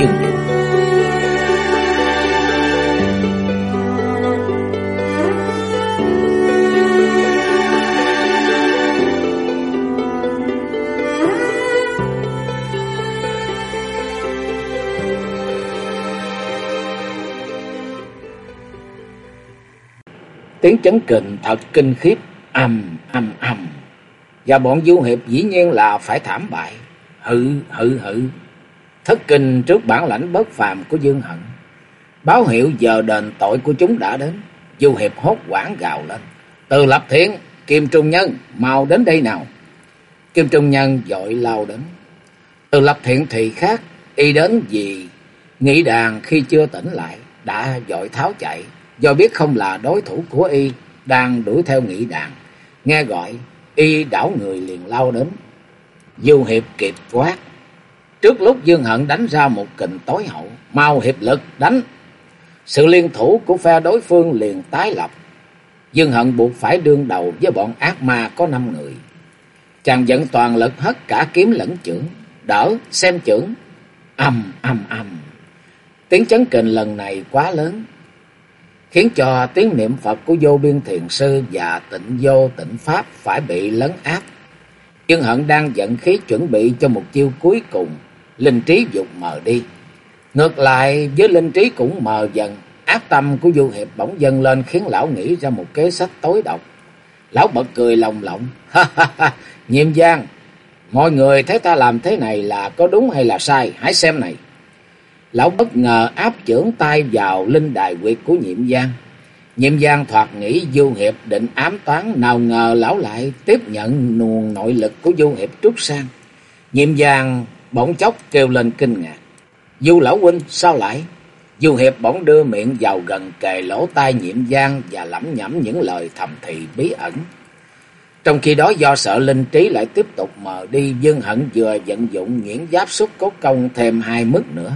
chừng Tiếng chấn kình thật kinh khiếp, ầm ầm ầm. Và bọn du hiệp dĩ nhiên là phải thảm bại. Hự hự hự. Thất kinh trước bản lãnh bất phàm của Dương Hận. Báo hiệu giờ đền tội của chúng đã đến. Du hiệp hốt quảng gào lên. Từ lập thiện, Kim Trung Nhân, mau đến đây nào. Kim Trung Nhân dội lao đến. Từ lập thiện thì khác, y đến vì nghĩ đàn khi chưa tỉnh lại, đã dội tháo chạy do biết không là đối thủ của y, đang đuổi theo nghị đàn. Nghe gọi, y đảo người liền lao đến. Du Hiệp kịp quát. Trước lúc Dương Hận đánh ra một kình tối hậu, mau hiệp lực đánh. Sự liên thủ của phe đối phương liền tái lập. Dương Hận buộc phải đương đầu với bọn ác ma có năm người. Chàng dẫn toàn lực hất cả kiếm lẫn chưởng, đỡ, xem chưởng. Âm, âm, âm. Tiếng chấn kình lần này quá lớn, khiến cho tiếng niệm Phật của vô biên thiền sư và tịnh vô tịnh Pháp phải bị lấn áp. Dương Hận đang giận khí chuẩn bị cho một chiêu cuối cùng, linh trí dục mờ đi. Ngược lại với linh trí cũng mờ dần, ác tâm của Du Hiệp bỗng dâng lên khiến lão nghĩ ra một kế sách tối độc. Lão bật cười lồng lộng, ha ha ha, nhiệm giang, mọi người thấy ta làm thế này là có đúng hay là sai, hãy xem này. Lão bất ngờ áp chưởng tay vào linh đài quyệt của nhiệm giang. Nhiệm giang thoạt nghĩ du hiệp định ám toán, nào ngờ lão lại tiếp nhận nguồn nội lực của du hiệp trút sang. Nhiệm giang bỗng chốc kêu lên kinh ngạc. Du lão huynh sao lại? Du hiệp bỗng đưa miệng vào gần kề lỗ tai nhiệm giang và lẩm nhẩm những lời thầm thì bí ẩn. Trong khi đó do sợ linh trí lại tiếp tục mờ đi, Dương Hận vừa vận dụng nghiễn giáp xúc cốt công thêm hai mức nữa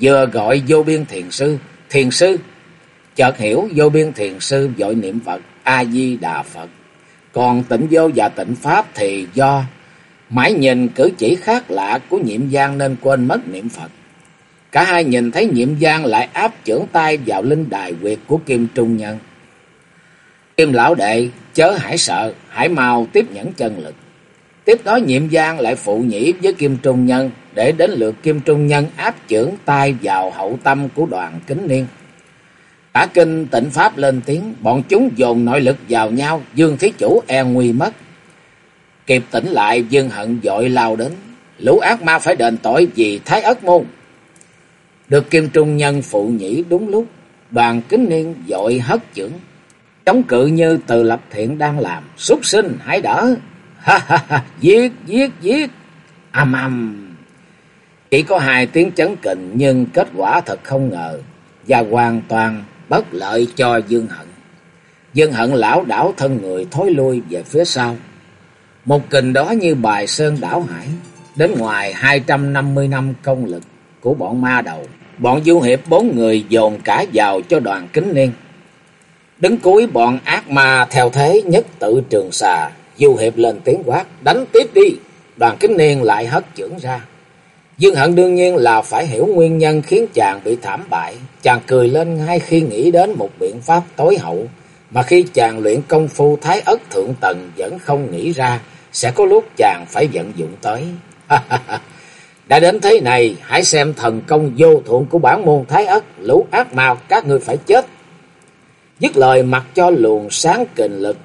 vừa gọi vô biên thiền sư, thiền sư. Chợt hiểu vô biên thiền sư vội niệm Phật, A-di-đà Phật. Còn tịnh vô và tịnh Pháp thì do mãi nhìn cử chỉ khác lạ của nhiệm giang nên quên mất niệm Phật. Cả hai nhìn thấy nhiệm giang lại áp chưởng tay vào linh đài quyệt của Kim Trung Nhân. Kim lão đệ, chớ hãy sợ, hãy mau tiếp nhẫn chân lực. Tiếp đó nhiệm giang lại phụ nhĩ với Kim Trung Nhân để đến lượt Kim Trung Nhân áp chưởng tay vào hậu tâm của đoàn kính niên. Cả kinh tịnh Pháp lên tiếng, bọn chúng dồn nội lực vào nhau, Dương Thí Chủ e nguy mất. Kịp tỉnh lại, Dương Hận dội lao đến, lũ ác ma phải đền tội vì Thái Ất Môn. Được Kim Trung Nhân phụ nhĩ đúng lúc, đoàn kính niên dội hất chưởng. Chống cự như từ lập thiện đang làm, Xuất sinh hãy đỡ. Ha ha ha, giết, giết, giết. Âm âm. Chỉ có hai tiếng chấn kình nhưng kết quả thật không ngờ và hoàn toàn bất lợi cho Dương Hận. Dương Hận lão đảo thân người thối lui về phía sau. Một kình đó như bài sơn đảo hải, đến ngoài hai trăm năm mươi năm công lực của bọn ma đầu. Bọn du hiệp bốn người dồn cả vào cho đoàn kính niên. Đứng cuối bọn ác ma theo thế nhất tự trường xà, du hiệp lên tiếng quát, đánh tiếp đi. Đoàn kính niên lại hất chưởng ra. Dương Hận đương nhiên là phải hiểu nguyên nhân khiến chàng bị thảm bại. Chàng cười lên ngay khi nghĩ đến một biện pháp tối hậu, mà khi chàng luyện công phu thái ất thượng tầng vẫn không nghĩ ra, sẽ có lúc chàng phải vận dụng tới. Đã đến thế này, hãy xem thần công vô thượng của bản môn thái ất, lũ ác ma các ngươi phải chết. Dứt lời mặc cho luồng sáng kình lực,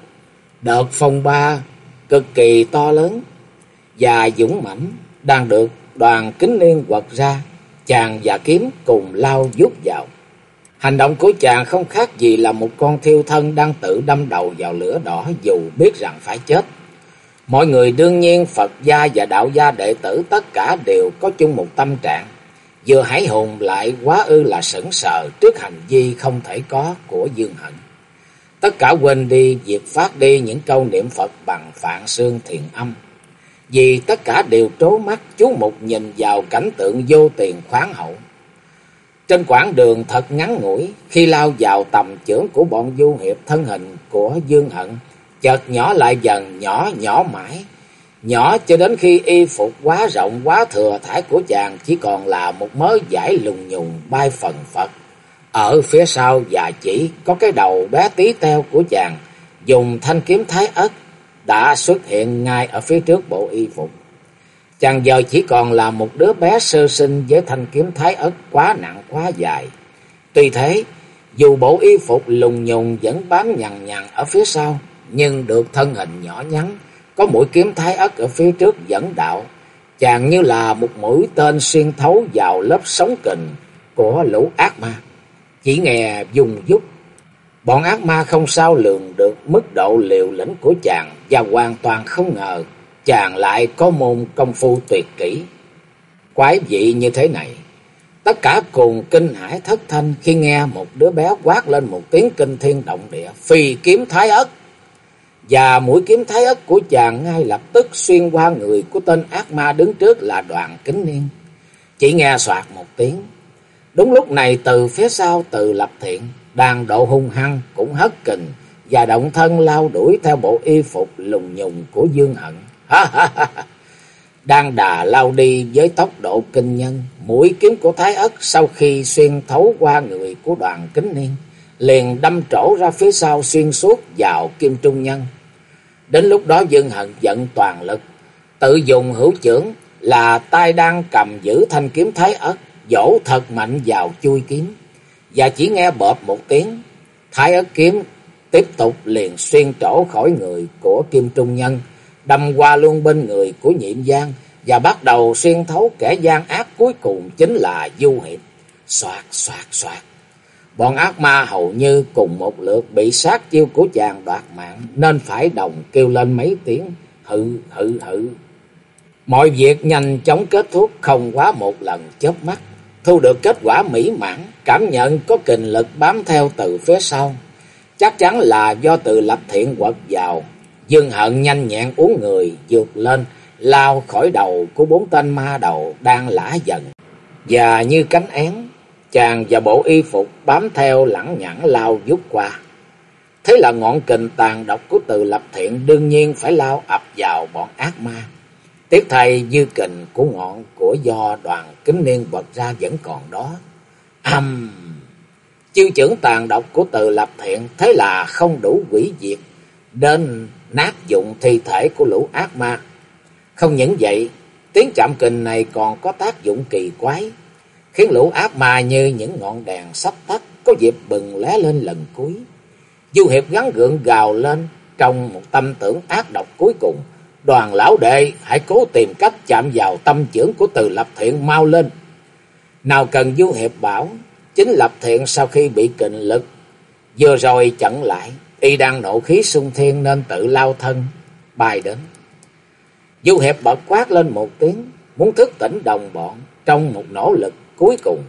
đợt phong ba cực kỳ to lớn và dũng mãnh đang được đoàn kính niên quật ra, chàng và kiếm cùng lao vút vào. Hành động của chàng không khác gì là một con thiêu thân đang tự đâm đầu vào lửa đỏ dù biết rằng phải chết. Mọi người đương nhiên Phật gia và đạo gia đệ tử tất cả đều có chung một tâm trạng. vừa hải hùng lại quá ư là sững sờ trước hành vi không thể có của Dương Hận. Tất cả quên đi việc phát đi những câu niệm Phật bằng phạn xương thiền âm. Vì tất cả đều trố mắt chú mục nhìn vào cảnh tượng vô tiền khoáng hậu. Trên quãng đường thật ngắn ngủi, khi lao vào tầm trưởng của bọn du hiệp thân hình của Dương Hận, chợt nhỏ lại dần, nhỏ nhỏ mãi. Nhỏ cho đến khi y phục quá rộng quá thừa thải của chàng chỉ còn là một mớ vải lùng nhùng bay phần phật. Ở phía sau và chỉ có cái đầu bé tí teo của chàng, dùng thanh kiếm thái ất, đã xuất hiện ngay ở phía trước bộ y phục. Chàng giờ chỉ còn là một đứa bé sơ sinh với thanh kiếm thái ất quá nặng quá dài. Tuy thế, dù bộ y phục lùng nhùng vẫn bám nhằn nhằn ở phía sau, nhưng được thân hình nhỏ nhắn, có mũi kiếm thái ất ở phía trước dẫn đạo. Chàng như là một mũi tên xuyên thấu vào lớp sống kình của lũ ác ma. Chỉ nghe dùng giúp, Bọn ác ma không sao lường được mức độ liều lĩnh của chàng và hoàn toàn không ngờ chàng lại có môn công phu tuyệt kỹ. Quái dị như thế này, tất cả cùng kinh hãi thất thanh khi nghe một đứa bé quát lên một tiếng kinh thiên động địa, phi kiếm thái ất. Và mũi kiếm thái ất của chàng ngay lập tức xuyên qua người của tên ác ma đứng trước là đoàn kính niên. Chỉ nghe soạt một tiếng. Đúng lúc này từ phía sau từ lập thiện, đàn độ hung hăng cũng hất kình và động thân lao đuổi theo bộ y phục lùng nhùng của Dương Hận. Đang đà lao đi với tốc độ kinh nhân, mũi kiếm của Thái Ất sau khi xuyên thấu qua người của đoàn kính niên, liền đâm trổ ra phía sau xuyên suốt vào kim trung nhân. Đến lúc đó Dương Hận giận toàn lực, tự dùng hữu trưởng là tay đang cầm giữ thanh kiếm Thái Ất, dỗ thật mạnh vào chui kiếm. Và chỉ nghe bợp một tiếng, Thái Ất kiếm tiếp tục liền xuyên trổ khỏi người của kim trung nhân, đâm qua luôn bên người của nhiệm giang và bắt đầu xuyên thấu kẻ gian ác cuối cùng chính là du hiệp. Xoạt xoạt xoạt. Bọn ác ma hầu như cùng một lượt bị sát chiêu của chàng đoạt mạng nên phải đồng kêu lên mấy tiếng hự hự hự. Mọi việc nhanh chóng kết thúc không quá một lần chớp mắt. Thu được kết quả mỹ mãn, cảm nhận có kình lực bám theo từ phía sau. Chắc chắn là do từ lập thiện quật vào Dương Hận nhanh nhẹn uống người, vượt lên, lao khỏi đầu của bốn tên ma đầu đang lã dần. Và như cánh én, chàng và bộ y phục bám theo lẳng nhẳng lao vút qua. Thế là ngọn kình tàn độc của từ lập thiện đương nhiên phải lao ập vào bọn ác ma. Tiếp thay dư kình của ngọn của do đoàn kính niên bật ra vẫn còn đó. Âm! Chiêu trưởng tàn độc của từ lập thiện thế là không đủ quỷ diệt. Đến nát dụng thi thể của lũ ác ma. Không những vậy, tiếng chạm kình này còn có tác dụng kỳ quái, khiến lũ áp ma như những ngọn đèn sắp tắt có dịp bừng lé lên lần cuối. Du Hiệp gắn gượng gào lên trong một tâm tưởng ác độc cuối cùng. Đoàn lão đệ hãy cố tìm cách chạm vào tâm trưởng của từ lập thiện mau lên. Nào cần Du Hiệp bảo, chính lập thiện sau khi bị kình lực, vừa rồi chặn lại, Y đang nộ khí sung thiên nên tự lao thân, bay đến. Du Hiệp bật quát lên một tiếng, muốn thức tỉnh đồng bọn trong một nỗ lực cuối cùng.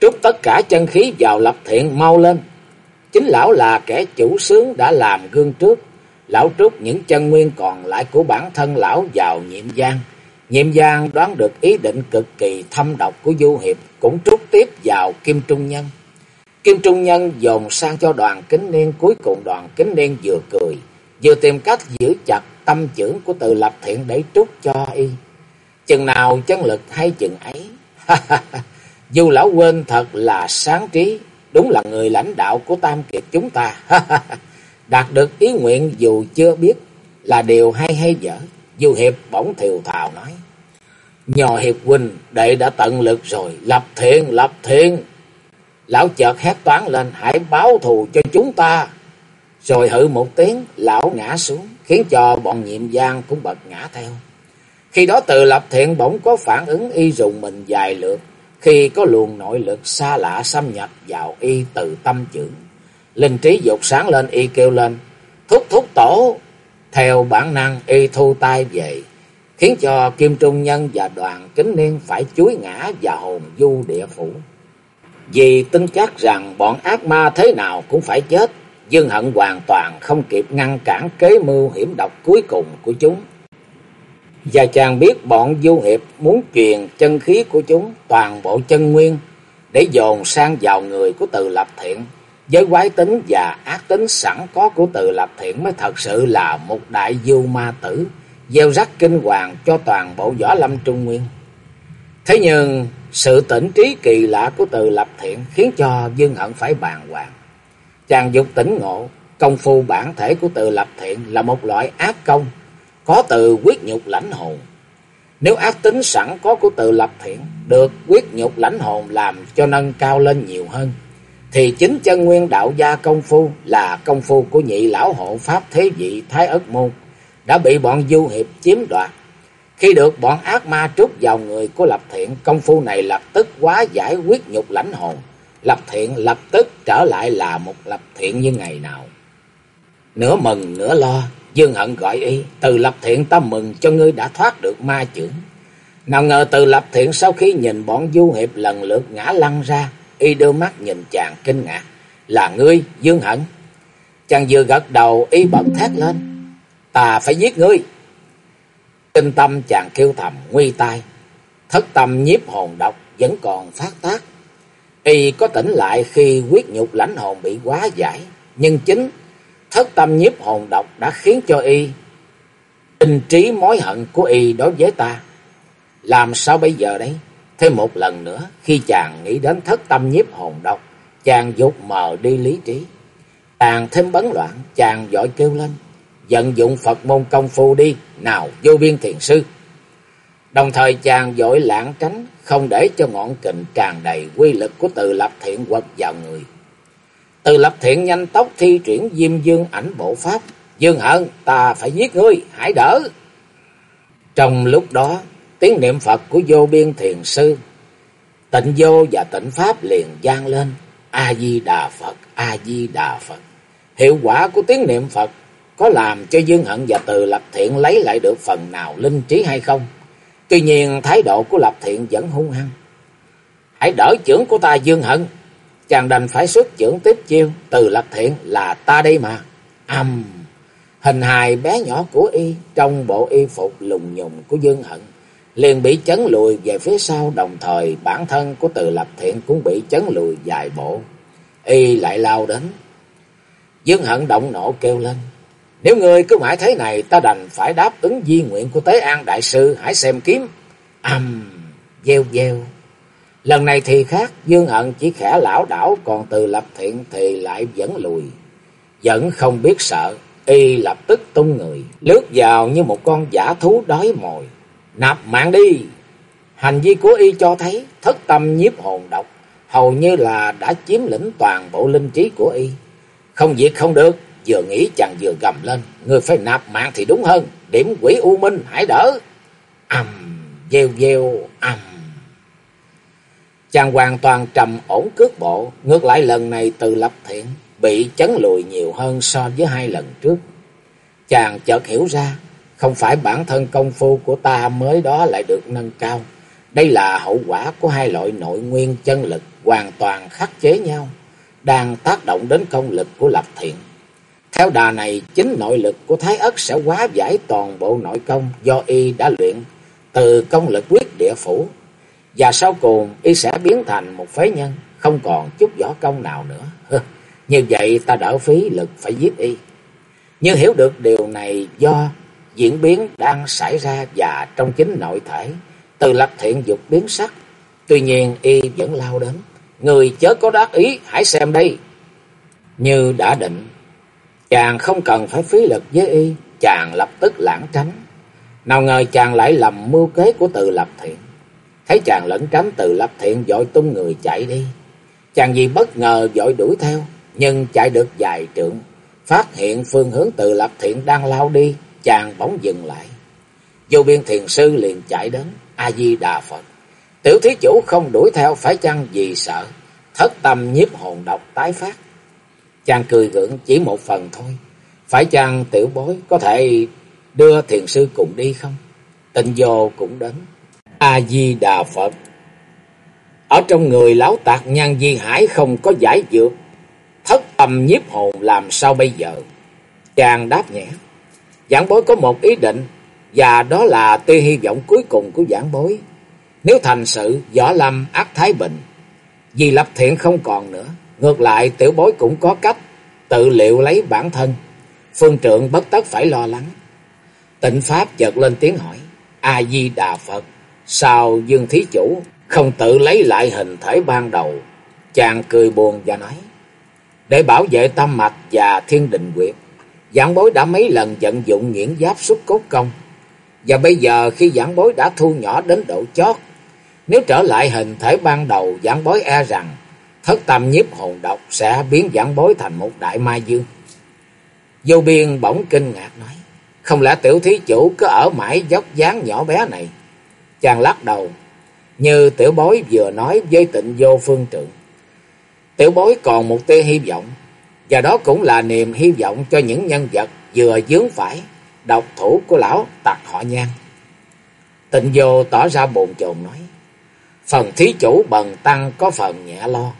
Trút tất cả chân khí vào lập thiện mau lên. Chính lão là kẻ chủ sướng đã làm gương trước. Lão trút những chân nguyên còn lại của bản thân lão vào nhiệm gian Nhiệm gian đoán được ý định cực kỳ thâm độc của Du Hiệp cũng trút tiếp vào Kim Trung Nhân. Kim Trung Nhân dồn sang cho đoàn kính niên, cuối cùng đoàn kính niên vừa cười, vừa tìm cách giữ chặt tâm trưởng của từ lập thiện để trút cho y. Chừng nào chân lực hay chừng ấy. Dù lão quên thật là sáng trí, đúng là người lãnh đạo của Tam Kiệt chúng ta. Đạt được ý nguyện dù chưa biết là điều hay hay dở. Du Hiệp bỗng thiều thào nói. Nhò Hiệp huynh, đệ đã tận lực rồi, lập thiện, lập thiện. Lão chợt hét toán lên, hãy báo thù cho chúng ta. Rồi hự một tiếng, lão ngã xuống, khiến cho bọn nhiệm giang cũng bật ngã theo. Khi đó từ lập thiện bỗng có phản ứng y dùng mình dài lượt, khi có luồng nội lực xa lạ xâm nhập vào y từ tâm trưởng. Linh trí dục sáng lên y kêu lên, thúc thúc tổ. Theo bản năng y thu tay về, khiến cho Kim Trung Nhân và đoàn kính niên phải chuối ngã và hồn du địa phủ. Vì tin chắc rằng bọn ác ma thế nào cũng phải chết, Dương Hận hoàn toàn không kịp ngăn cản kế mưu hiểm độc cuối cùng của chúng. Và chàng biết bọn du hiệp muốn truyền chân khí của chúng toàn bộ chân nguyên để dồn sang vào người của từ lập thiện. Với quái tính và ác tính sẵn có của từ lập thiện mới thật sự là một đại du ma tử, gieo rắc kinh hoàng cho toàn bộ võ lâm trung nguyên. Thế nhưng sự tỉnh trí kỳ lạ của từ lập thiện khiến cho Dương Hận phải bàn hoàng. Chàng dục tỉnh ngộ, công phu bản thể của từ lập thiện là một loại ác công, có từ quyết nhục lãnh hồn. Nếu ác tính sẵn có của từ lập thiện, được quyết nhục lãnh hồn làm cho nâng cao lên nhiều hơn, thì chính chân nguyên đạo gia công phu là công phu của nhị lão hộ pháp thế vị Thái Ất Môn, đã bị bọn du hiệp chiếm đoạt. Khi được bọn ác ma trút vào người của lập thiện, công phu này lập tức quá giải quyết nhục lãnh hồn. Lập thiện lập tức trở lại là một lập thiện như ngày nào. Nửa mừng nửa lo, Dương Hận gọi y, từ lập thiện ta mừng cho ngươi đã thoát được ma trưởng. Nào ngờ từ lập thiện sau khi nhìn bọn du hiệp lần lượt ngã lăn ra, y đưa mắt nhìn chàng kinh ngạc. Là ngươi, Dương Hận. Chàng vừa gật đầu, y bật thét lên. Ta phải giết ngươi. Tinh tâm chàng kêu thầm, nguy tai. Thất tâm nhiếp hồn độc vẫn còn phát tác. Y có tỉnh lại khi quyết nhục lãnh hồn bị quá giải. Nhưng chính thất tâm nhiếp hồn độc đã khiến cho Y tình trí mối hận của Y đối với ta. Làm sao bây giờ đấy? Thêm một lần nữa, khi chàng nghĩ đến thất tâm nhiếp hồn độc, chàng dục mờ đi lý trí. Càng thêm bấn loạn, chàng giỏi kêu lên. Vận dụng Phật môn công phu đi, nào vô biên thiền sư. Đồng thời chàng dội lãng tránh, không để cho ngọn kình tràn đầy quy lực của từ lập thiện quật vào người. Từ lập thiện nhanh tốc thi triển diêm dương ảnh bộ pháp. Dương hận, ta phải giết ngươi, hãy đỡ. Trong lúc đó, tiếng niệm Phật của vô biên thiền sư, tịnh vô và tịnh pháp liền gian lên. A-di-đà Phật, A-di-đà Phật. Hiệu quả của tiếng niệm Phật có làm cho Dương Hận và Từ Lập Thiện lấy lại được phần nào linh trí hay không? Tuy nhiên thái độ của Lập Thiện vẫn hung hăng. Hãy đỡ trưởng của ta Dương Hận. Chàng đành phải xuất trưởng tiếp chiêu. Từ Lập Thiện là ta đây mà. Âm. Hình hài bé nhỏ của y trong bộ y phục lùng nhùng của Dương Hận liền bị chấn lùi về phía sau đồng thời bản thân của Từ Lập Thiện cũng bị chấn lùi dài bộ. Y lại lao đến. Dương Hận động nộ kêu lên. Nếu ngươi cứ mãi thế này, ta đành phải đáp ứng di nguyện của Tế An Đại Sư, hãy xem kiếm. Âm, gieo gieo. Lần này thì khác, Dương Hận chỉ khẽ lão đảo, còn từ lập thiện thì lại vẫn lùi. Vẫn không biết sợ, y lập tức tung người, lướt vào như một con giả thú đói mồi. Nạp mạng đi! Hành vi của y cho thấy thất tâm nhiếp hồn độc, hầu như là đã chiếm lĩnh toàn bộ linh trí của y. Không việc không được, vừa nghĩ chàng vừa gầm lên, người phải nạp mạng thì đúng hơn, điểm quỷ u minh hãy đỡ. Ầm, gieo gieo, ầm. Chàng hoàn toàn trầm ổn cước bộ, ngược lại lần này từ lập thiện bị chấn lùi nhiều hơn so với hai lần trước. Chàng chợt hiểu ra, không phải bản thân công phu của ta mới đó lại được nâng cao. Đây là hậu quả của hai loại nội nguyên chân lực hoàn toàn khắc chế nhau, đang tác động đến công lực của lập thiện. Theo đà này, chính nội lực của Thái Ất sẽ quá giải toàn bộ nội công do y đã luyện từ công lực quyết địa phủ. Và sau cùng, y sẽ biến thành một phế nhân, không còn chút võ công nào nữa. Như vậy ta đỡ phí lực phải giết y. như hiểu được điều này do diễn biến đang xảy ra và trong chính nội thể, từ lập thiện dục biến sắc. Tuy nhiên y vẫn lao đến. Người chớ có đắc ý, hãy xem đây. Như đã định, Chàng không cần phải phí lực với y, chàng lập tức lãng tránh. Nào ngờ chàng lại lầm mưu kế của từ lập thiện. Thấy chàng lẫn tránh từ lập thiện dội tung người chạy đi. Chàng vì bất ngờ dội đuổi theo, nhưng chạy được vài trượng. Phát hiện phương hướng từ lập thiện đang lao đi, chàng bỗng dừng lại. Vô biên thiền sư liền chạy đến, A-di-đà Phật. Tiểu thí chủ không đuổi theo phải chăng vì sợ, thất tâm nhiếp hồn độc tái phát. Chàng cười gượng chỉ một phần thôi. Phải chăng tiểu bối có thể đưa thiền sư cùng đi không? tình vô cũng đến. A-di-đà Phật. Ở trong người lão tạc nhan di hải không có giải dược. Thất tâm nhiếp hồn làm sao bây giờ? Chàng đáp nhẹ. Giảng bối có một ý định. Và đó là tia hy vọng cuối cùng của giảng bối. Nếu thành sự, võ lâm ác thái bình. Vì lập thiện không còn nữa. Ngược lại tiểu bối cũng có cách tự liệu lấy bản thân. Phương trượng bất tất phải lo lắng. Tịnh Pháp chợt lên tiếng hỏi. A-di-đà Phật. Sao Dương Thí Chủ không tự lấy lại hình thể ban đầu? Chàng cười buồn và nói. Để bảo vệ tâm mạch và thiên định quyệt. Giảng bối đã mấy lần vận dụng nghiễn giáp xuất cốt công. Và bây giờ khi giảng bối đã thu nhỏ đến độ chót. Nếu trở lại hình thể ban đầu giảng bối e rằng thất tâm nhiếp hồn độc sẽ biến giảng bối thành một đại ma dương. Vô biên bỗng kinh ngạc nói. Không lẽ tiểu thí chủ cứ ở mãi dốc dáng nhỏ bé này? Chàng lắc đầu, như tiểu bối vừa nói với tịnh vô phương trượng. Tiểu bối còn một tia hy vọng, và đó cũng là niềm hy vọng cho những nhân vật vừa dướng phải độc thủ của lão tặc họ nhan. Tịnh vô tỏ ra bồn chồn nói, phần thí chủ bần tăng có phần nhẹ lo,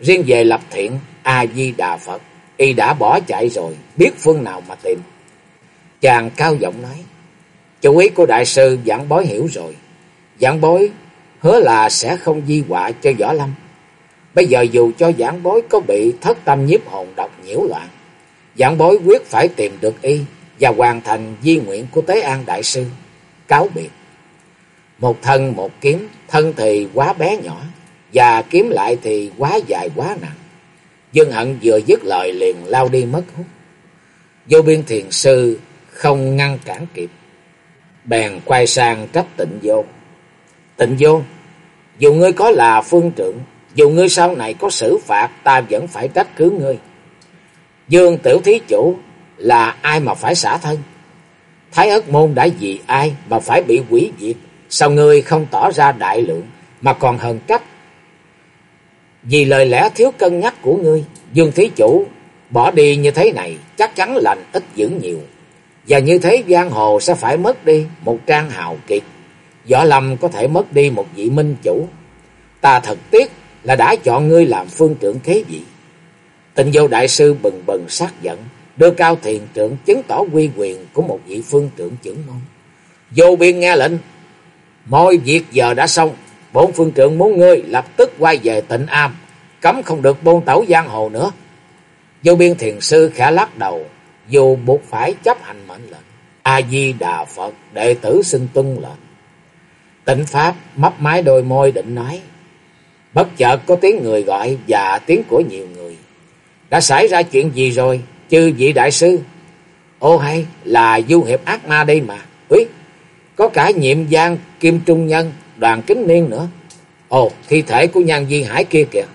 riêng về lập thiện A-di-đà Phật, y đã bỏ chạy rồi, biết phương nào mà tìm. Chàng cao giọng nói. Chủ ý của đại sư giảng bói hiểu rồi. Giảng bối hứa là sẽ không di họa cho võ lâm. Bây giờ dù cho giảng bối có bị thất tâm nhiếp hồn độc nhiễu loạn. Giảng bối quyết phải tìm được y và hoàn thành di nguyện của Tế An Đại Sư. Cáo biệt. Một thân một kiếm, thân thì quá bé nhỏ, và kiếm lại thì quá dài quá nặng. Dương Hận vừa dứt lời liền lao đi mất hút. Vô biên thiền sư không ngăn cản kịp. Bèn quay sang trách tịnh vô. Tịnh vô, dù ngươi có là phương trưởng, dù ngươi sau này có xử phạt, ta vẫn phải trách cứ ngươi. Dương tiểu thí chủ là ai mà phải xả thân? Thái ất môn đã vì ai mà phải bị quỷ diệt? Sao ngươi không tỏ ra đại lượng mà còn hờn trách? Vì lời lẽ thiếu cân nhắc của ngươi, Dương thí chủ bỏ đi như thế này chắc chắn lành ít dữ nhiều. Và như thế giang hồ sẽ phải mất đi một trang hào kiệt. Võ Lâm có thể mất đi một vị minh chủ. Ta thật tiếc là đã chọn ngươi làm phương trưởng kế vị. Tình vô đại sư bừng bừng sát giận, đưa cao thiền trưởng chứng tỏ quy quyền của một vị phương trưởng trưởng môn. Vô biên nghe lệnh, mọi việc giờ đã xong, bốn phương trưởng muốn ngươi lập tức quay về tịnh am, cấm không được bôn tẩu giang hồ nữa. Vô biên thiền sư khẽ lắc đầu, dù buộc phải chấp hành mệnh lệnh. A-di-đà Phật, đệ tử xin tuân lệnh. Tịnh Pháp mấp mái đôi môi định nói. Bất chợt có tiếng người gọi và tiếng của nhiều người. Đã xảy ra chuyện gì rồi, chư vị đại sư? Ô hay là du hiệp ác ma đây mà. Úi, có cả nhiệm giang kim trung nhân, đoàn kính niên nữa. Ồ, thi thể của nhan di hải kia kìa.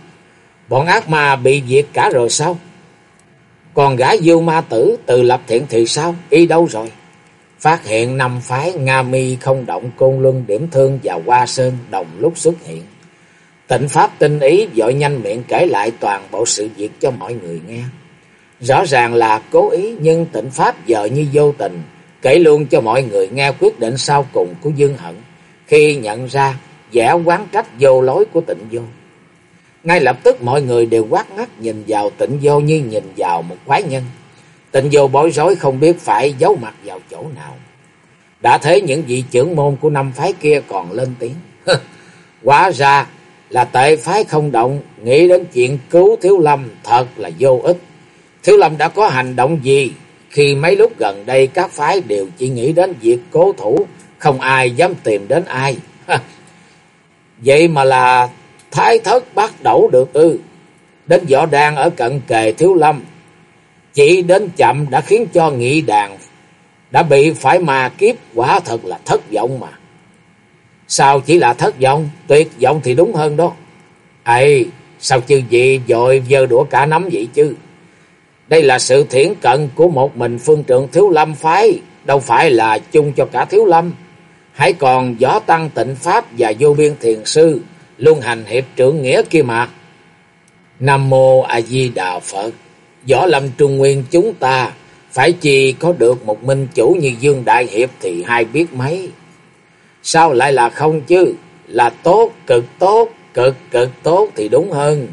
Bọn ác ma bị diệt cả rồi sao? Còn gã du ma tử từ lập thiện thì sao? Y đâu rồi? Phát hiện năm phái Nga mi không động côn luân điểm thương và hoa sơn đồng lúc xuất hiện. Tịnh Pháp tinh ý dội nhanh miệng kể lại toàn bộ sự việc cho mọi người nghe. Rõ ràng là cố ý nhưng tịnh Pháp giờ như vô tình, kể luôn cho mọi người nghe quyết định sau cùng của Dương Hận, khi nhận ra vẻ quán trách vô lối của tịnh vô. Ngay lập tức mọi người đều quát ngắt nhìn vào tịnh vô như nhìn vào một quái nhân. Tịnh vô bối rối không biết phải giấu mặt vào chỗ nào. Đã thấy những vị trưởng môn của năm phái kia còn lên tiếng. Quá ra là tệ phái không động, nghĩ đến chuyện cứu Thiếu Lâm thật là vô ích. Thiếu Lâm đã có hành động gì khi mấy lúc gần đây các phái đều chỉ nghĩ đến việc cố thủ, không ai dám tìm đến ai. Vậy mà là thái thất bắt đầu được ư. Đến võ đan ở cận kề thiếu lâm. Chỉ đến chậm đã khiến cho nghị đàn đã bị phải mà kiếp quả thật là thất vọng mà. Sao chỉ là thất vọng, tuyệt vọng thì đúng hơn đó. Ây, sao chư gì dội dơ đũa cả nắm vậy chứ? Đây là sự thiển cận của một mình phương trượng thiếu lâm phái, đâu phải là chung cho cả thiếu lâm. Hãy còn võ tăng tịnh pháp và vô biên thiền sư luôn hành hiệp trưởng nghĩa kia mà. Nam mô A Di Đà Phật. Võ lâm trung nguyên chúng ta phải chi có được một minh chủ như Dương Đại Hiệp thì hai biết mấy. Sao lại là không chứ? Là tốt, cực tốt, cực cực tốt thì đúng hơn.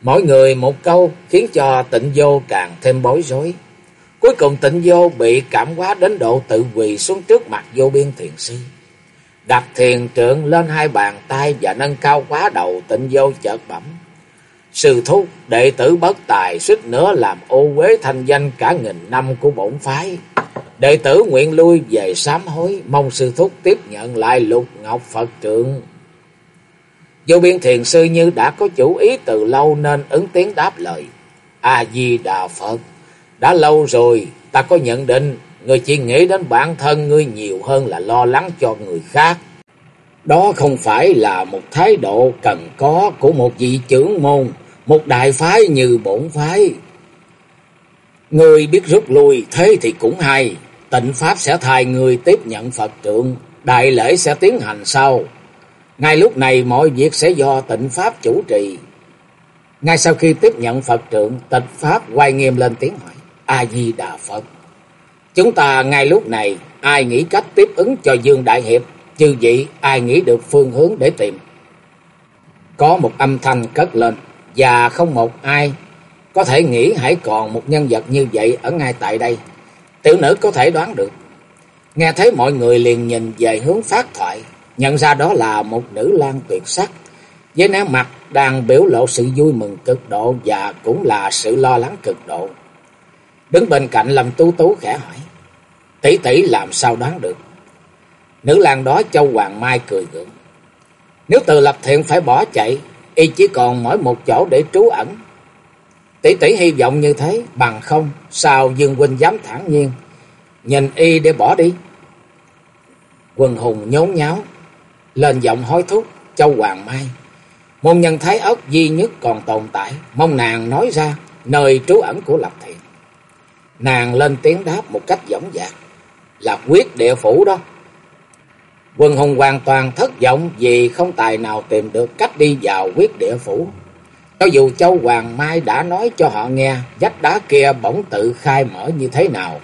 Mỗi người một câu khiến cho tịnh vô càng thêm bối rối. Cuối cùng tịnh vô bị cảm hóa đến độ tự quỳ xuống trước mặt vô biên thiền sư. Đặt thiền trượng lên hai bàn tay và nâng cao quá đầu tịnh vô chợt bẩm. Sư thúc, đệ tử bất tài suýt nữa làm ô uế thanh danh cả nghìn năm của bổn phái. Đệ tử nguyện lui về sám hối, mong sư thúc tiếp nhận lại lục ngọc Phật trượng. Vô biên thiền sư như đã có chủ ý từ lâu nên ứng tiếng đáp lời. A-di-đà Phật, đã lâu rồi ta có nhận định người chỉ nghĩ đến bản thân ngươi nhiều hơn là lo lắng cho người khác. Đó không phải là một thái độ cần có của một vị trưởng môn, một đại phái như bổn phái. Người biết rút lui thế thì cũng hay, tịnh Pháp sẽ thay người tiếp nhận Phật trượng, đại lễ sẽ tiến hành sau. Ngay lúc này mọi việc sẽ do tịnh Pháp chủ trì. Ngay sau khi tiếp nhận Phật trượng, tịnh Pháp quay nghiêm lên tiếng hỏi, A-di-đà Phật. Chúng ta ngay lúc này ai nghĩ cách tiếp ứng cho Dương Đại Hiệp, chư vị ai nghĩ được phương hướng để tìm. Có một âm thanh cất lên và không một ai có thể nghĩ hãy còn một nhân vật như vậy ở ngay tại đây. Tiểu nữ có thể đoán được. Nghe thấy mọi người liền nhìn về hướng phát thoại, nhận ra đó là một nữ lang tuyệt sắc, với nét mặt đang biểu lộ sự vui mừng cực độ và cũng là sự lo lắng cực độ. Đứng bên cạnh Lâm Tú Tú khẽ hỏi, tỷ tỷ làm sao đoán được? Nữ lang đó Châu Hoàng Mai cười gượng. Nếu từ lập thiện phải bỏ chạy, y chỉ còn mỗi một chỗ để trú ẩn. Tỷ tỷ hy vọng như thế, bằng không, sao Dương Huynh dám thản nhiên, nhìn y để bỏ đi. Quần hùng nhốn nháo, lên giọng hối thúc, Châu Hoàng Mai. Môn nhân thái ớt duy nhất còn tồn tại, mong nàng nói ra nơi trú ẩn của Lập Thiện. Nàng lên tiếng đáp một cách dõng dạc, là quyết địa phủ đó. Quân hùng hoàn toàn thất vọng vì không tài nào tìm được cách đi vào quyết địa phủ. Cho dù Châu Hoàng Mai đã nói cho họ nghe vách đá kia bỗng tự khai mở như thế nào,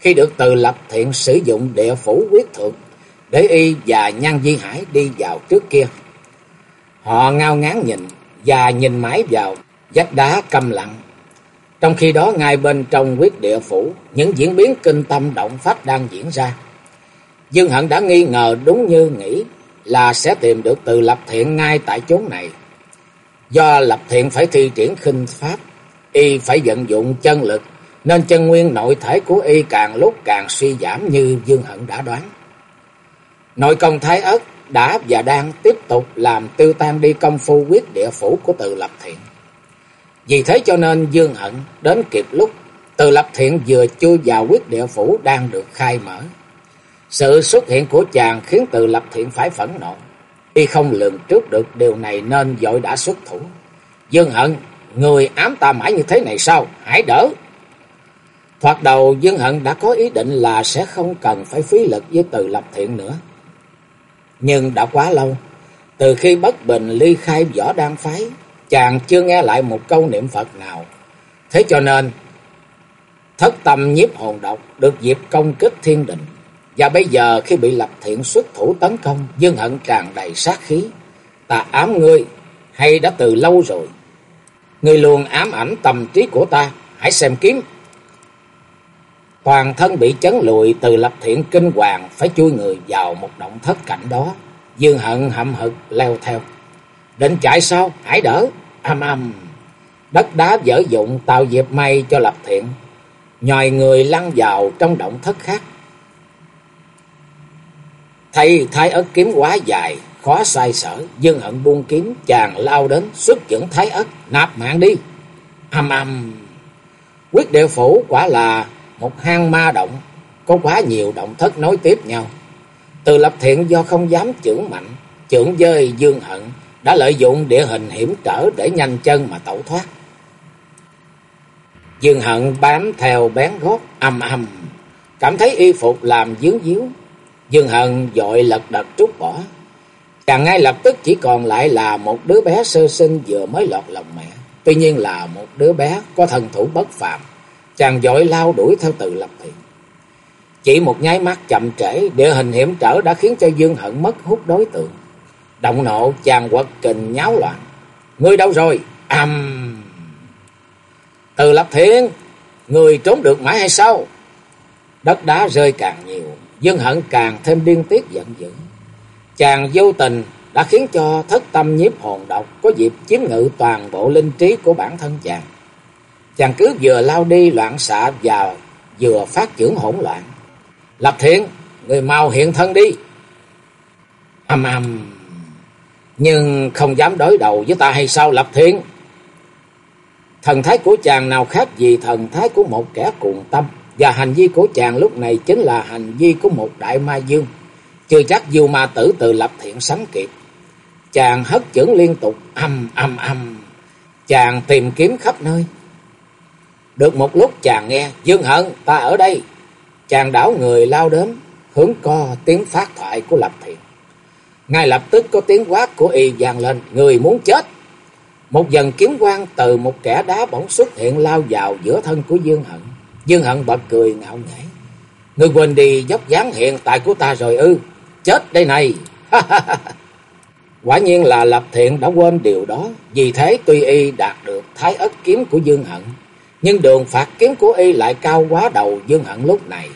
khi được từ lập thiện sử dụng địa phủ quyết thượng, để y và Nhan Di Hải đi vào trước kia. Họ ngao ngán nhìn và nhìn mãi vào vách đá câm lặng. Trong khi đó ngay bên trong quyết địa phủ, những diễn biến kinh tâm động phách đang diễn ra. Dương Hận đã nghi ngờ đúng như nghĩ là sẽ tìm được từ lập thiện ngay tại chốn này. Do lập thiện phải thi triển khinh pháp, y phải vận dụng chân lực, nên chân nguyên nội thể của y càng lúc càng suy giảm như Dương Hận đã đoán. Nội công thái ất đã và đang tiếp tục làm tiêu tan đi công phu quyết địa phủ của từ lập thiện. Vì thế cho nên Dương Hận đến kịp lúc từ lập thiện vừa chui vào quyết địa phủ đang được khai mở. Sự xuất hiện của chàng khiến từ lập thiện phải phẫn nộ. Y không lường trước được điều này nên dội đã xuất thủ. Dương Hận, người ám ta mãi như thế này sao? Hãy đỡ. Thoạt đầu Dương Hận đã có ý định là sẽ không cần phải phí lực với từ lập thiện nữa. Nhưng đã quá lâu, từ khi bất bình ly khai võ đan phái, chàng chưa nghe lại một câu niệm Phật nào. Thế cho nên, thất tâm nhiếp hồn độc được dịp công kích thiên định. Và bây giờ khi bị lập thiện xuất thủ tấn công, Dương Hận tràn đầy sát khí. Ta ám ngươi, hay đã từ lâu rồi. Ngươi luôn ám ảnh tâm trí của ta, hãy xem kiếm. Toàn thân bị chấn lùi từ lập thiện kinh hoàng, phải chui người vào một động thất cảnh đó. Dương Hận hậm hực leo theo. Định chạy sao? Hãy đỡ. Âm âm. Đất đá dở dụng tạo dịp may cho lập thiện. Nhòi người lăn vào trong động thất khác. Thầy thái ớt kiếm quá dài, khó sai sở, dương hận buông kiếm, chàng lao đến, xuất dẫn thái ớt, nạp mạng đi. Âm âm, quyết địa phủ quả là một hang ma động, có quá nhiều động thất nối tiếp nhau. Từ lập thiện do không dám trưởng mạnh, trưởng dơi dương hận, đã lợi dụng địa hình hiểm trở để nhanh chân mà tẩu thoát. Dương hận bám theo bén gót, âm âm, cảm thấy y phục làm dướng díu, Dương Hận dội lật đật trút bỏ. Chàng ngay lập tức chỉ còn lại là một đứa bé sơ sinh vừa mới lọt lòng mẹ. Tuy nhiên là một đứa bé có thần thủ bất phàm. Chàng dội lao đuổi theo từ lập thiện. Chỉ một nháy mắt chậm trễ, địa hình hiểm trở đã khiến cho Dương Hận mất hút đối tượng. Động nộ chàng quật kình nháo loạn. Ngươi đâu rồi? âm Um... Từ lập thiện, người trốn được mãi hay sao? Đất đá rơi càng nhiều, Dương Hận càng thêm điên tiết giận dữ. Chàng vô tình đã khiến cho thất tâm nhiếp hồn độc có dịp chiếm ngự toàn bộ linh trí của bản thân chàng. Chàng cứ vừa lao đi loạn xạ và vừa phát trưởng hỗn loạn. Lập thiện, người mau hiện thân đi. Âm âm. Nhưng không dám đối đầu với ta hay sao Lập thiện? Thần thái của chàng nào khác gì thần thái của một kẻ cuồng tâm. Và hành vi của chàng lúc này chính là hành vi của một đại ma dương. Chưa chắc dù ma tử từ lập thiện sánh kịp. Chàng hất chưởng liên tục, âm âm âm. Chàng tìm kiếm khắp nơi. Được một lúc chàng nghe, Dương Hận, ta ở đây. Chàng đảo người lao đến, hướng co tiếng phát thoại của Lập Thiện. Ngay lập tức có tiếng quát của y vang lên, người muốn chết. Một dần kiếm quang từ một kẻ đá bỗng xuất hiện lao vào giữa thân của Dương Hận. Dương Hận bật cười ngạo nghễ. Ngươi quên đi dốc dáng hiện tại của ta rồi ư. Chết đây này. Quả nhiên là Lập Thiện đã quên điều đó. Vì thế tuy y đạt được thái ất kiếm của Dương Hận. Nhưng đường phạt kiếm của y lại cao quá đầu Dương Hận lúc này.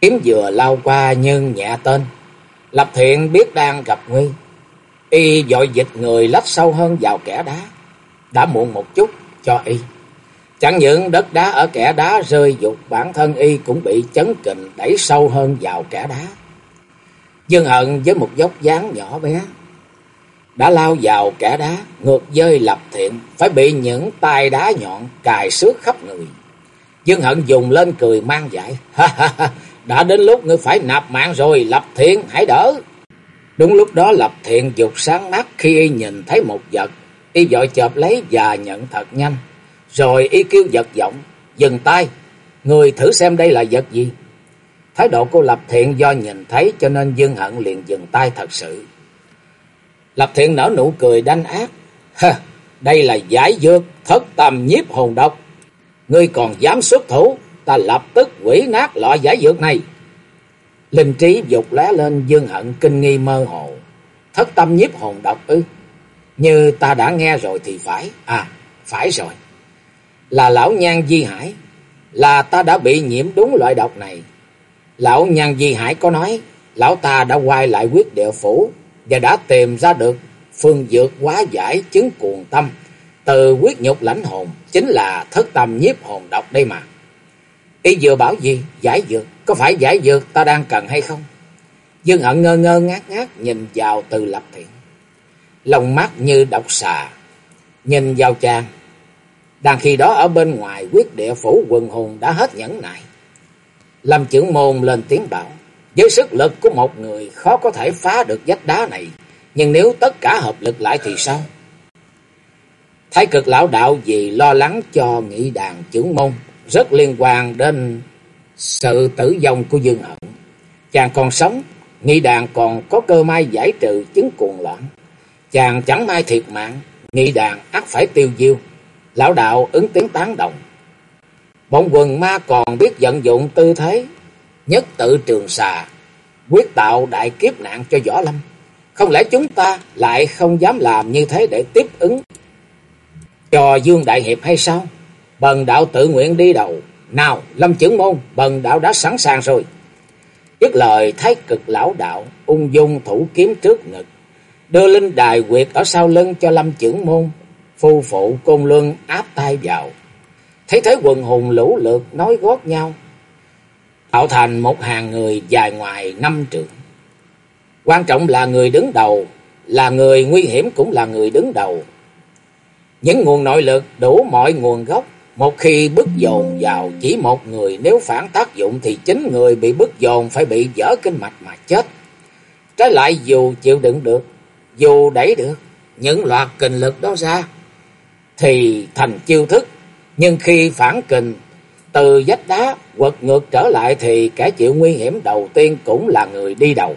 Kiếm vừa lao qua nhưng nhẹ tên. Lập Thiện biết đang gặp nguy. Y dội dịch người lách sâu hơn vào kẻ đá. Đã muộn một chút cho y. Chẳng những đất đá ở kẻ đá rơi dục bản thân y cũng bị chấn kình đẩy sâu hơn vào kẻ đá. Dương Hận với một dốc dáng nhỏ bé đã lao vào kẻ đá, ngược dơi lập thiện, phải bị những tay đá nhọn cài xước khắp người. Dương Hận dùng lên cười mang dại, ha ha ha, đã đến lúc ngươi phải nạp mạng rồi, lập thiện, hãy đỡ. Đúng lúc đó lập thiện dục sáng mắt khi y nhìn thấy một vật, y vội chợp lấy và nhận thật nhanh. Rồi y kêu giật giọng, dừng tay, người thử xem đây là vật gì. Thái độ của Lập Thiện do nhìn thấy cho nên Dương Hận liền dừng tay thật sự. Lập Thiện nở nụ cười đanh ác. Hơ, đây là giải dược thất tầm nhiếp hồn độc. Ngươi còn dám xuất thủ, ta lập tức quỷ nát lọ giải dược này. Linh trí dục lóe lên Dương Hận kinh nghi mơ hồ. Thất tâm nhiếp hồn độc ư? Như ta đã nghe rồi thì phải. À, phải rồi là lão nhan di hải, là ta đã bị nhiễm đúng loại độc này. Lão nhan di hải có nói, lão ta đã quay lại quyết địa phủ và đã tìm ra được phương dược hóa giải chứng cuồng tâm từ quyết nhục lãnh hồn, chính là thất tâm nhiếp hồn độc đây mà. Y vừa bảo gì? Giải dược, có phải giải dược ta đang cần hay không? Dương ẩn ngơ ngơ ngát ngát nhìn vào từ lập thiện. Lòng mắt như độc xà, nhìn vào chàng đang khi đó ở bên ngoài quyết địa phủ quần hùng đã hết nhẫn nại. Lâm trưởng môn lên tiếng bảo, với sức lực của một người khó có thể phá được vách đá này, nhưng nếu tất cả hợp lực lại thì sao? Thái cực lão đạo vì lo lắng cho nghị đàn trưởng môn, rất liên quan đến sự tử vong của Dương Hận. Chàng còn sống, nghị đàn còn có cơ may giải trừ chứng cuồng loạn. Chàng chẳng may thiệt mạng, nghị đàn ắt phải tiêu diêu. Lão đạo ứng tiếng tán đồng. Bọn quần ma còn biết vận dụng tư thế, nhất tự trường xà, quyết tạo đại kiếp nạn cho Võ Lâm. Không lẽ chúng ta lại không dám làm như thế để tiếp ứng cho Dương Đại Hiệp hay sao? Bần đạo tự nguyện đi đầu. Nào, Lâm trưởng môn, bần đạo đã sẵn sàng rồi. Dứt lời thái cực lão đạo, ung dung thủ kiếm trước ngực, đưa linh đài quyệt ở sau lưng cho Lâm trưởng môn phu phụ côn luân áp tay vào. Thấy thế quần hùng lũ lượt nói gót nhau. Tạo thành một hàng người dài ngoài năm trượng. Quan trọng là người đứng đầu, là người nguy hiểm cũng là người đứng đầu. Những nguồn nội lực đủ mọi nguồn gốc. Một khi bức dồn vào chỉ một người nếu phản tác dụng thì chính người bị bức dồn phải bị dở kinh mạch mà chết. Trái lại dù chịu đựng được, dù đẩy được, những loạt kinh lực đó ra thì thành chiêu thức. Nhưng khi phản kình từ vách đá quật ngược trở lại thì kẻ chịu nguy hiểm đầu tiên cũng là người đi đầu.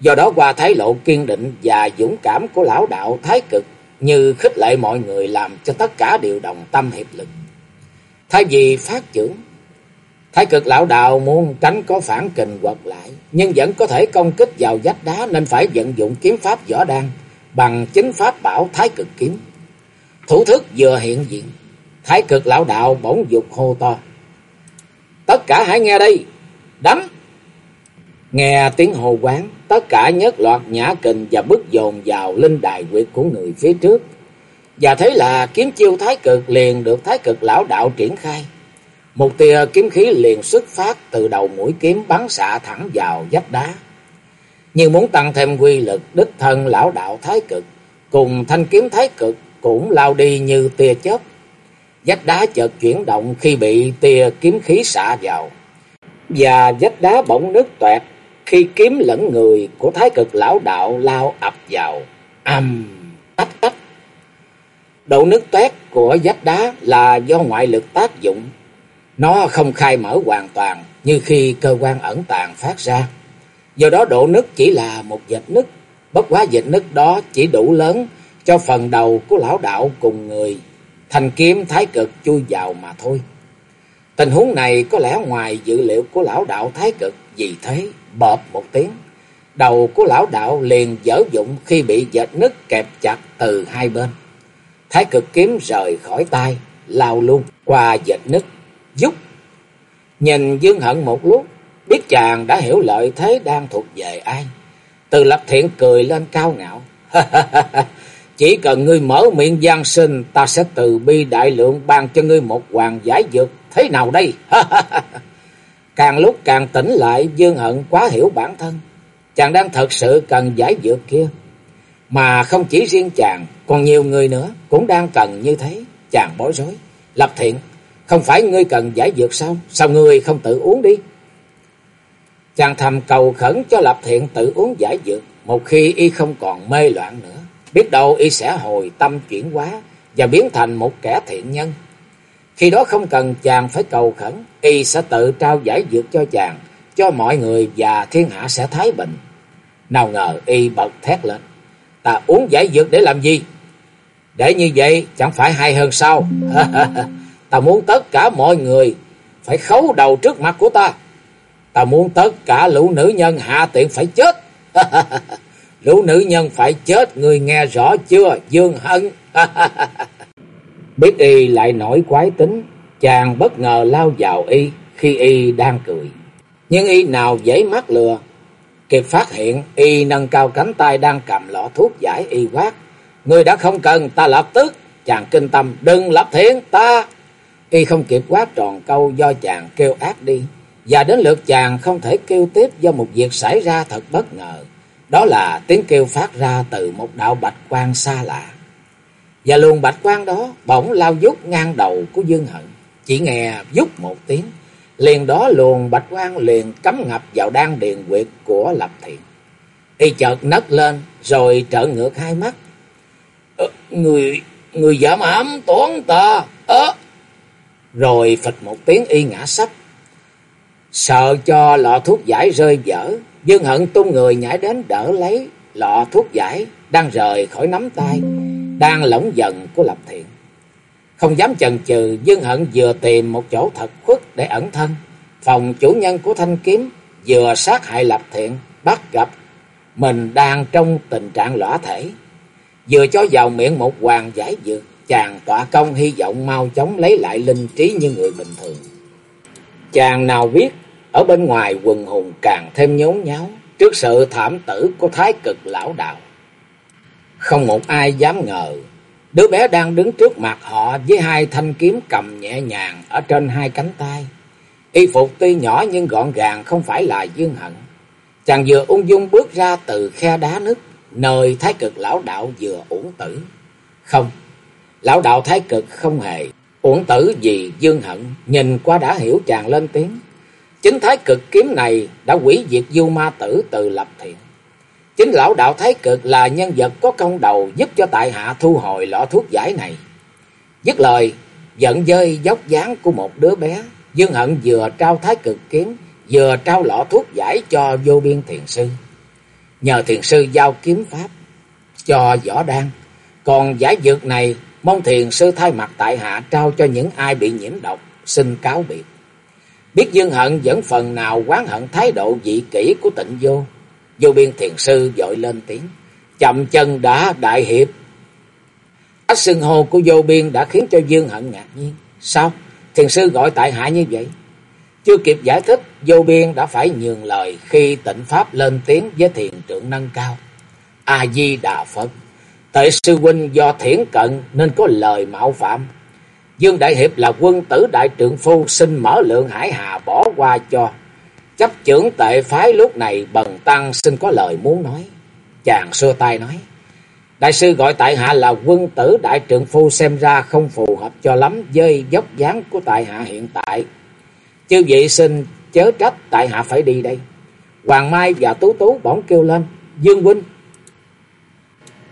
Do đó qua thái lộ kiên định và dũng cảm của lão đạo thái cực như khích lệ mọi người làm cho tất cả đều đồng tâm hiệp lực. Thay vì phát trưởng, Thái cực lão đạo muốn tránh có phản kình quật lại, nhưng vẫn có thể công kích vào vách đá nên phải vận dụng kiếm pháp võ đan bằng chính pháp bảo Thái cực kiếm. Thủ thức vừa hiện diện, Thái cực lão đạo bỗng dục hô to. Tất cả hãy nghe đây, đấm Nghe tiếng hồ quán, tất cả nhất loạt nhã kình và bước dồn vào linh đài quyệt của người phía trước. Và thấy là kiếm chiêu thái cực liền được thái cực lão đạo triển khai. Một tia kiếm khí liền xuất phát từ đầu mũi kiếm bắn xạ thẳng vào vách đá. Nhưng muốn tăng thêm quy lực, đích thân lão đạo thái cực cùng thanh kiếm thái cực cũng lao đi như tia chớp. Vách đá chợt chuyển động khi bị tia kiếm khí xạ vào. Và vách đá bỗng nứt toẹt khi kiếm lẫn người của thái cực lão đạo lao ập vào. Âm, tách tách. Độ nứt toét của vách đá là do ngoại lực tác dụng. Nó không khai mở hoàn toàn như khi cơ quan ẩn tàng phát ra. Do đó độ nứt chỉ là một vệt nứt. Bất quá vệt nứt đó chỉ đủ lớn cho phần đầu của lão đạo cùng người. Thành kiếm thái cực chui vào mà thôi. Tình huống này có lẽ ngoài dự liệu của lão đạo thái cực. Vì thế bợp một tiếng. Đầu của lão đạo liền dở dụng khi bị dệt nứt kẹp chặt từ hai bên. Thái cực kiếm rời khỏi tay, lao luôn qua dệt nứt, giúp. Nhìn Dương Hận một lúc, biết chàng đã hiểu lợi thế đang thuộc về ai. Từ lập thiện cười lên cao ngạo. Chỉ cần ngươi mở miệng gian sinh, ta sẽ từ bi đại lượng ban cho ngươi một hoàng giải dược. Thế nào đây? càng lúc càng tỉnh lại, Dương Hận quá hiểu bản thân. Chàng đang thật sự cần giải dược kia. Mà không chỉ riêng chàng, còn nhiều người nữa cũng đang cần như thế. Chàng bối rối. Lập thiện, không phải ngươi cần giải dược sao? Sao ngươi không tự uống đi? Chàng thầm cầu khẩn cho Lập thiện tự uống giải dược. Một khi y không còn mê loạn nữa. Biết đâu y sẽ hồi tâm chuyển hóa và biến thành một kẻ thiện nhân. Khi đó không cần chàng phải cầu khẩn, y sẽ tự trao giải dược cho chàng, cho mọi người và thiên hạ sẽ thái bình. Nào ngờ y bật thét lên. Ta uống giải dược để làm gì? Để như vậy chẳng phải hay hơn sao? ta muốn tất cả mọi người phải khấu đầu trước mặt của ta. Ta muốn tất cả lũ nữ nhân hạ tiện phải chết. lũ nữ nhân phải chết, người nghe rõ chưa? Dương Hân. Biết y lại nổi quái tính, chàng bất ngờ lao vào y khi y đang cười. Nhưng y nào dễ mắc lừa, kịp phát hiện y nâng cao cánh tay đang cầm lọ thuốc giải y quát. Người đã không cần, ta lập tức. Chàng kinh tâm, đừng lập thiện, ta. Y không kịp quát tròn câu do chàng kêu ác đi. Và đến lượt chàng không thể kêu tiếp do một việc xảy ra thật bất ngờ. Đó là tiếng kêu phát ra từ một đạo bạch quang xa lạ. Và luồng bạch quang đó bỗng lao vút ngang đầu của Dương Hận. Chỉ nghe vút một tiếng. Liền đó luồng bạch quang liền cắm ngập vào đan điền quyệt của Lập Thiện. Y chợt nấc lên rồi trợ ngược hai mắt. Ờ, người người giảm ám toán ta. Ơ. Rồi phịch một tiếng y ngã sắp. Sợ cho lọ thuốc giải rơi vỡ. Dương Hận tung người nhảy đến đỡ lấy lọ thuốc giải đang rời khỏi nắm tay đang lỏng dần của Lập Thiện. Không dám chần chừ, Dương Hận vừa tìm một chỗ thật khuất để ẩn thân. Phòng chủ nhân của thanh kiếm vừa sát hại Lập Thiện, bắt gặp mình đang trong tình trạng lõa thể. Vừa cho vào miệng một hoàng giải dược, chàng tọa công hy vọng mau chóng lấy lại linh trí như người bình thường. Chàng nào biết, ở bên ngoài quần hùng càng thêm nhốn nháo trước sự thảm tử của thái cực lão đạo. Không một ai dám ngờ, đứa bé đang đứng trước mặt họ với hai thanh kiếm cầm nhẹ nhàng ở trên hai cánh tay. Y phục tuy nhỏ nhưng gọn gàng không phải là dương hận. Chàng vừa ung dung bước ra từ khe đá nứt, nơi thái cực lão đạo vừa uổng tử. Không, lão đạo thái cực không hề uổng tử vì dương hận, nhìn qua đã hiểu chàng lên tiếng. Chính thái cực kiếm này đã quỷ diệt du ma tử từ lập thiện. Chính lão đạo Thái Cực là nhân vật có công đầu giúp cho tại hạ thu hồi lọ thuốc giải này. Dứt lời, giận dơi dốc dáng của một đứa bé, Dương Hận vừa trao Thái Cực kiếm, vừa trao lọ thuốc giải cho vô biên thiền sư. Nhờ thiền sư giao kiếm pháp cho võ đan, còn giải dược này mong thiền sư thay mặt tại hạ trao cho những ai bị nhiễm độc, xin cáo biệt. Biết Dương Hận vẫn phần nào quán hận thái độ dị kỷ của tịnh vô. Vô biên thiền sư dội lên tiếng. Chậm chân đã đại hiệp. Cách xưng hô của vô biên đã khiến cho Dương Hận ngạc nhiên. Sao? Thiền sư gọi tại hạ như vậy? Chưa kịp giải thích, vô biên đã phải nhường lời khi tịnh Pháp lên tiếng với thiền trưởng nâng cao. A-di-đà Phật, tệ sư huynh do thiển cận nên có lời mạo phạm. Dương Đại Hiệp là quân tử đại trượng phu xin mở lượng hải hà bỏ qua cho. Chấp trưởng tệ phái lúc này bần tăng xin có lời muốn nói. Chàng xua tay nói. Đại sư gọi tại hạ là quân tử đại trượng phu xem ra không phù hợp cho lắm với dốc dáng của tại hạ hiện tại. Chư vị xin chớ trách tại hạ phải đi đây. Hoàng Mai và Tú Tú bỗng kêu lên. Dương huynh.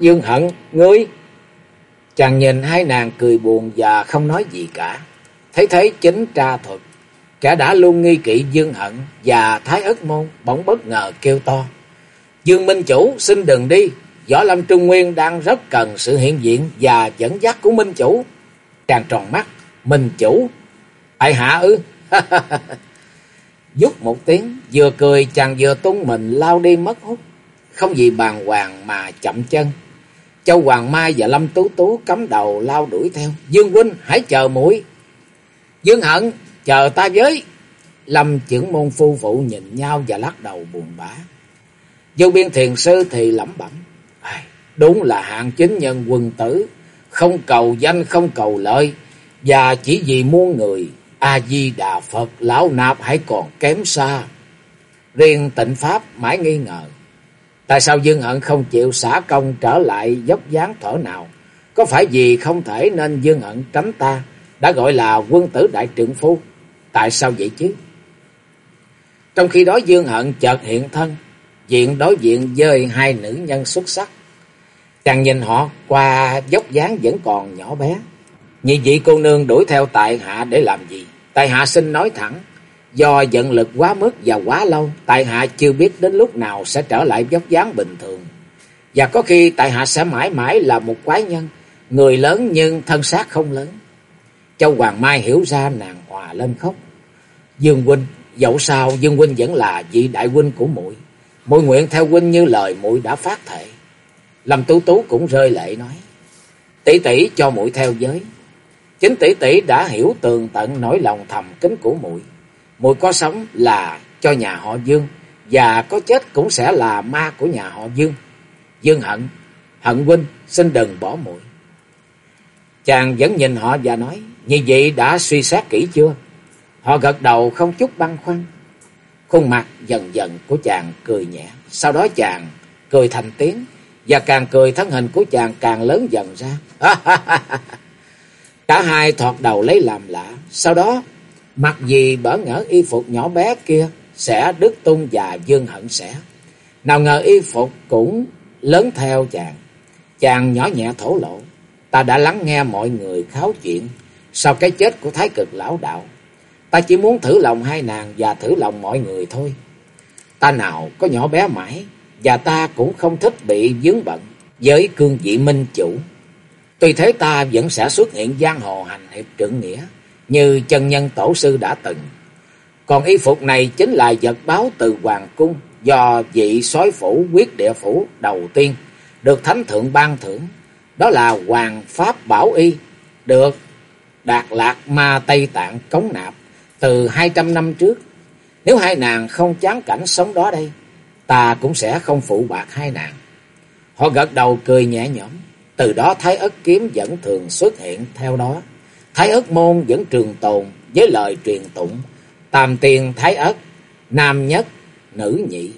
Dương hận, ngươi. Chàng nhìn hai nàng cười buồn và không nói gì cả. Thấy thấy chính tra thuật. Cả đã luôn nghi kỵ Dương hận và Thái ất môn bỗng bất ngờ kêu to. Dương Minh Chủ xin đừng đi. Võ Lâm Trung Nguyên đang rất cần sự hiện diện và dẫn dắt của Minh Chủ. Chàng tròn mắt. Minh Chủ. Ai hạ ư? Dút một tiếng, vừa cười chàng vừa tung mình lao đi mất hút. Không gì bàn hoàng mà chậm chân. Châu Hoàng Mai và Lâm Tú Tú cắm đầu lao đuổi theo. Dương huynh hãy chờ mũi. Dương hận chờ ta với. Lâm trưởng môn phu phụ nhìn nhau và lắc đầu buồn bã. Vô biên thiền sư thì lẩm bẩm. Đúng là hạng chính nhân quân tử. Không cầu danh không cầu lợi. Và chỉ vì muôn người A-di-đà Phật, lão nạp hãy còn kém xa. Riêng tịnh Pháp mãi nghi ngờ. Tại sao Dương Hận không chịu xả công trở lại dốc dáng thở nào? Có phải vì không thể nên Dương Hận tránh ta, đã gọi là quân tử đại trượng phu? Tại sao vậy chứ? Trong khi đó Dương Hận chợt hiện thân, diện đối diện với hai nữ nhân xuất sắc. Chàng nhìn họ qua dốc dáng vẫn còn nhỏ bé. Nhị vị cô nương đuổi theo tại hạ để làm gì? Tại hạ xin nói thẳng, do giận lực quá mức và quá lâu, tại hạ chưa biết đến lúc nào sẽ trở lại dốc dáng bình thường. Và có khi tại hạ sẽ mãi mãi là một quái nhân, người lớn nhưng thân xác không lớn. Châu Hoàng Mai hiểu ra nàng hòa lên khóc. Dương huynh, dẫu sao Dương huynh vẫn là vị đại huynh của muội. Muội nguyện theo huynh như lời muội đã phát thệ. Lâm Tú Tú cũng rơi lệ nói: "Tỷ tỷ cho muội theo giới." Chính tỷ tỷ đã hiểu tường tận nỗi lòng thầm kín của muội. Muội có sống là cho nhà họ Dương và có chết cũng sẽ là ma của nhà họ Dương. Dương hận, hận huynh xin đừng bỏ muội. Chàng vẫn nhìn họ và nói, như vậy đã suy xét kỹ chưa? Họ gật đầu không chút băn khoăn. Khuôn mặt dần dần của chàng cười nhẹ, sau đó chàng cười thành tiếng và càng cười thân hình của chàng càng lớn dần ra. Cả hai thọt đầu lấy làm lạ, sau đó mặc gì bỡ ngỡ y phục nhỏ bé kia sẽ đứt tung và dương hận sẽ. Nào ngờ y phục cũng lớn theo chàng. Chàng nhỏ nhẹ thổ lộ, ta đã lắng nghe mọi người kháo chuyện sau cái chết của thái cực lão đạo. Ta chỉ muốn thử lòng hai nàng và thử lòng mọi người thôi. Ta nào có nhỏ bé mãi và ta cũng không thích bị dướng bận với cương vị minh chủ. Tuy thế ta vẫn sẽ xuất hiện giang hồ hành hiệp trượng nghĩa, như chân nhân tổ sư đã từng. Còn y phục này chính là vật báo từ Hoàng Cung do vị soái phủ quyết địa phủ đầu tiên được thánh thượng ban thưởng. Đó là Hoàng Pháp Bảo Y, được Đạt Lạc Ma Tây Tạng cống nạp từ hai trăm năm trước. Nếu hai nàng không chán cảnh sống đó đây, ta cũng sẽ không phụ bạc hai nàng. Họ gật đầu cười nhẹ nhõm. Từ đó Thái ất kiếm vẫn thường xuất hiện theo đó. Thái ớt môn vẫn trường tồn với lời truyền tụng. Tam tiền Thái ớt, nam nhất, nữ nhị.